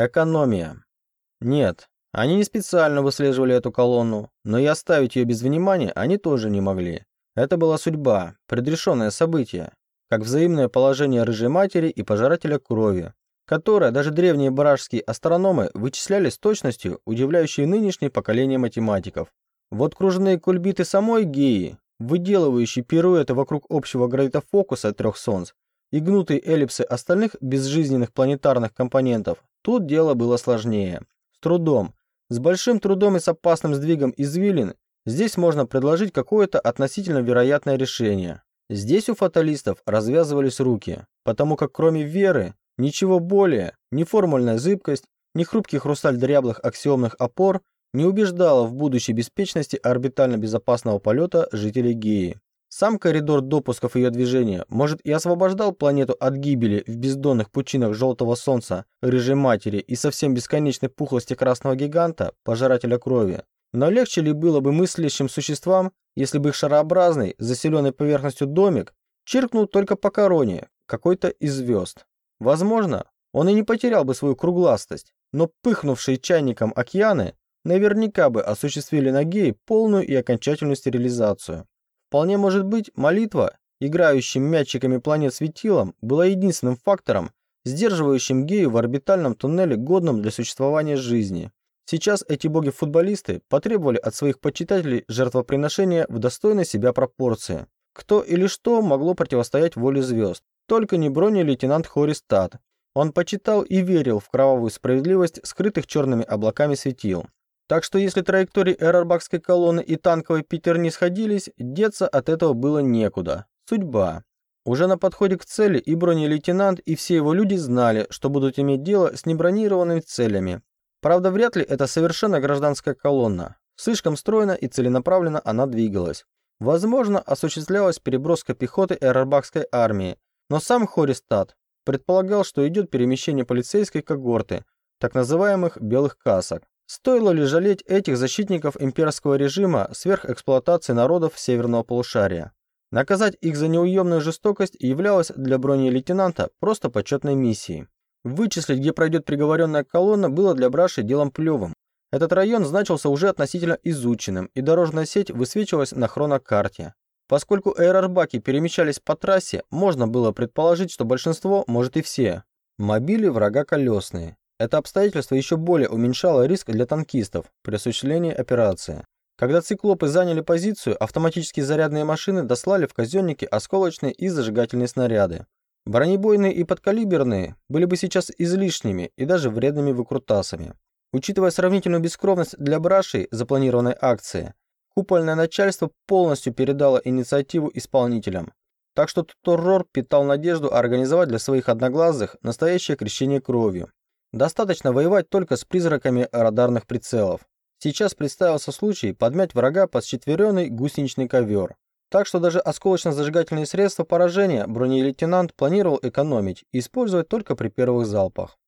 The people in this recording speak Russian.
Экономия. Нет, они не специально выслеживали эту колонну, но и оставить ее без внимания они тоже не могли. Это была судьба, предрешенное событие, как взаимное положение рыжей матери и пожирателя крови, которое даже древние барашские астрономы вычисляли с точностью, удивляющей нынешнее поколение математиков. Вот кружные кульбиты самой Геи, выделывающие пируэты вокруг общего гравитофокуса трех солнц, и гнутые эллипсы остальных безжизненных планетарных компонентов, тут дело было сложнее. С трудом, с большим трудом и с опасным сдвигом извилин здесь можно предложить какое-то относительно вероятное решение. Здесь у фаталистов развязывались руки, потому как кроме веры ничего более, ни формульная зыбкость, ни хрупкий хрусталь дряблых аксиомных опор не убеждала в будущей беспечности орбитально безопасного полета жителей Геи. Сам коридор допусков ее движения, может, и освобождал планету от гибели в бездонных пучинах желтого солнца, рыжей матери и совсем бесконечной пухлости красного гиганта, пожирателя крови. Но легче ли было бы мыслящим существам, если бы их шарообразный, заселенный поверхностью домик, чиркнул только по короне, какой-то из звезд? Возможно, он и не потерял бы свою кругластость, но пыхнувшие чайником океаны наверняка бы осуществили на геи полную и окончательную стерилизацию. Вполне может быть, молитва, играющим мячиками планет светилом, была единственным фактором, сдерживающим гею в орбитальном туннеле, годным для существования жизни. Сейчас эти боги-футболисты потребовали от своих почитателей жертвоприношения в достойной себя пропорции. Кто или что могло противостоять воле звезд? Только не бронелейтенант Хористат. Он почитал и верил в кровавую справедливость скрытых черными облаками светил. Так что если траектории эрарбакской колонны и танковой не сходились, деться от этого было некуда. Судьба. Уже на подходе к цели и бронелейтенант, и все его люди знали, что будут иметь дело с небронированными целями. Правда, вряд ли это совершенно гражданская колонна. Слишком стройно и целенаправленно она двигалась. Возможно, осуществлялась переброска пехоты эрарбакской армии, но сам Хористат предполагал, что идет перемещение полицейской когорты, так называемых «белых касок». Стоило ли жалеть этих защитников имперского режима сверхэксплуатации народов северного полушария? Наказать их за неуемную жестокость являлось для бронелейтенанта просто почетной миссией. Вычислить, где пройдет приговоренная колонна, было для Браши делом плевым. Этот район значился уже относительно изученным, и дорожная сеть высвечивалась на хронокарте. Поскольку аэробаки перемещались по трассе, можно было предположить, что большинство, может и все, мобили врага колесные. Это обстоятельство еще более уменьшало риск для танкистов при осуществлении операции. Когда циклопы заняли позицию, автоматические зарядные машины дослали в казенники осколочные и зажигательные снаряды. Бронебойные и подкалиберные были бы сейчас излишними и даже вредными выкрутасами. Учитывая сравнительную бескровность для брашей запланированной акции, купольное начальство полностью передало инициативу исполнителям. Так что Туторрор питал надежду организовать для своих одноглазых настоящее крещение кровью. Достаточно воевать только с призраками радарных прицелов. Сейчас представился случай подмять врага под счетверенный гусеничный ковер. Так что даже осколочно-зажигательные средства поражения бронелейтенант планировал экономить и использовать только при первых залпах.